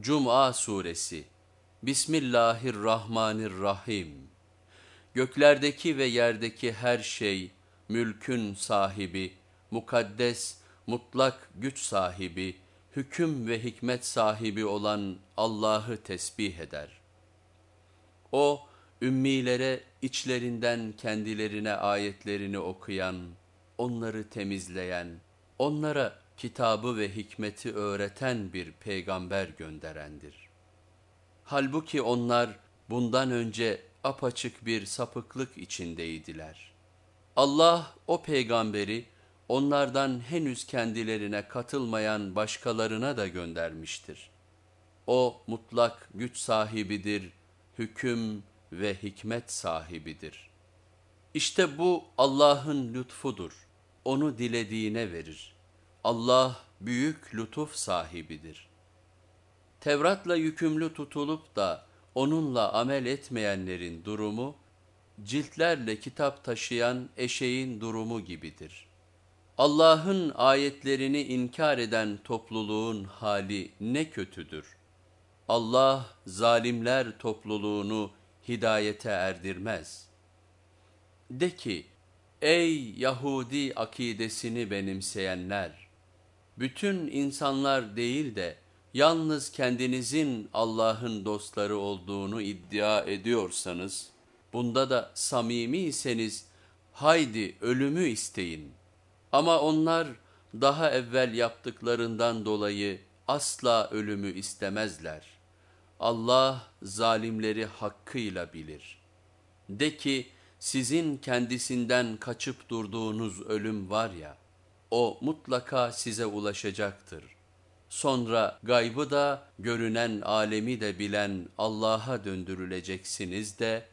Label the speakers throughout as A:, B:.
A: Cuma Suresi Bismillahirrahmanirrahim Göklerdeki ve yerdeki her şey, mülkün sahibi, mukaddes, mutlak güç sahibi, hüküm ve hikmet sahibi olan Allah'ı tesbih eder. O, ümmilere içlerinden kendilerine ayetlerini okuyan, onları temizleyen, onlara kitabı ve hikmeti öğreten bir peygamber gönderendir. Halbuki onlar bundan önce apaçık bir sapıklık içindeydiler. Allah o peygamberi onlardan henüz kendilerine katılmayan başkalarına da göndermiştir. O mutlak güç sahibidir, hüküm ve hikmet sahibidir. İşte bu Allah'ın lütfudur. Onu dilediğine verir. Allah büyük lütuf sahibidir. Tevrat'la yükümlü tutulup da onunla amel etmeyenlerin durumu, ciltlerle kitap taşıyan eşeğin durumu gibidir. Allah'ın ayetlerini inkar eden topluluğun hali ne kötüdür. Allah zalimler topluluğunu hidayete erdirmez. De ki, ey Yahudi akidesini benimseyenler! Bütün insanlar değil de yalnız kendinizin Allah'ın dostları olduğunu iddia ediyorsanız, bunda da samimiyseniz haydi ölümü isteyin. Ama onlar daha evvel yaptıklarından dolayı asla ölümü istemezler. Allah zalimleri hakkıyla bilir. De ki sizin kendisinden kaçıp durduğunuz ölüm var ya, o mutlaka size ulaşacaktır. Sonra gaybı da görünen alemi de bilen Allah'a döndürüleceksiniz de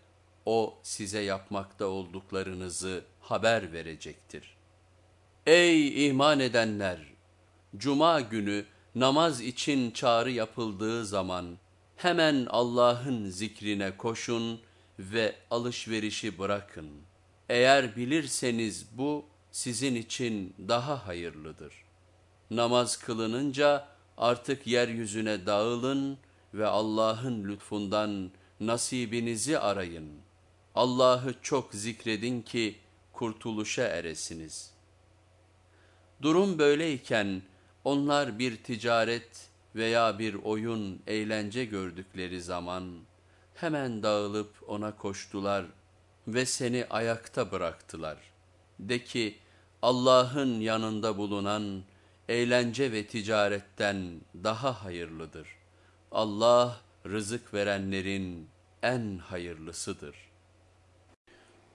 A: o size yapmakta olduklarınızı haber verecektir. Ey iman edenler! Cuma günü namaz için çağrı yapıldığı zaman hemen Allah'ın zikrine koşun ve alışverişi bırakın. Eğer bilirseniz bu sizin için daha hayırlıdır. Namaz kılınınca artık yeryüzüne dağılın ve Allah'ın lütfundan nasibinizi arayın. Allah'ı çok zikredin ki kurtuluşa eresiniz. Durum böyleyken onlar bir ticaret veya bir oyun, eğlence gördükleri zaman hemen dağılıp ona koştular ve seni ayakta bıraktılar. De ki Allah'ın yanında bulunan eğlence ve ticaretten daha hayırlıdır. Allah rızık verenlerin en hayırlısıdır.''